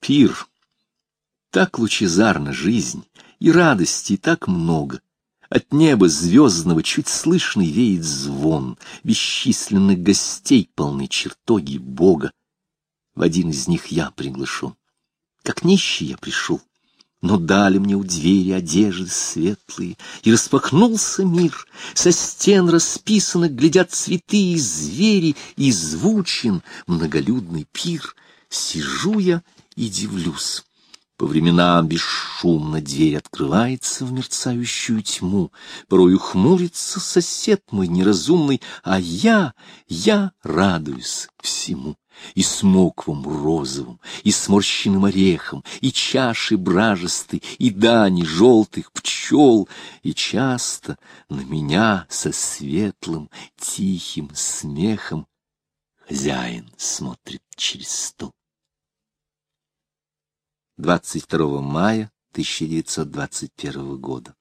Пир. Так лучезарна жизнь, и радости так много. От неба звездного чуть слышный веет звон, Бесчисленных гостей полны чертоги Бога. В один из них я приглашен. Как нищий я пришел, но дали мне у двери одежды светлые, И распахнулся мир, со стен расписанных Глядят цветы и звери, И звучен многолюдный пир. Сижу я и дивлюсь. По временам бесшумно дверь открывается в мерцающую тьму, порою хмурится сосед мой неразумный, а я, я радуюсь всему. И смоквом розовым, и сморщенным орехом, и чаши бражестой, и дани желтых пчел, и часто на меня со светлым, тихим смехом хозяин смотрит 22 мая 1921 года.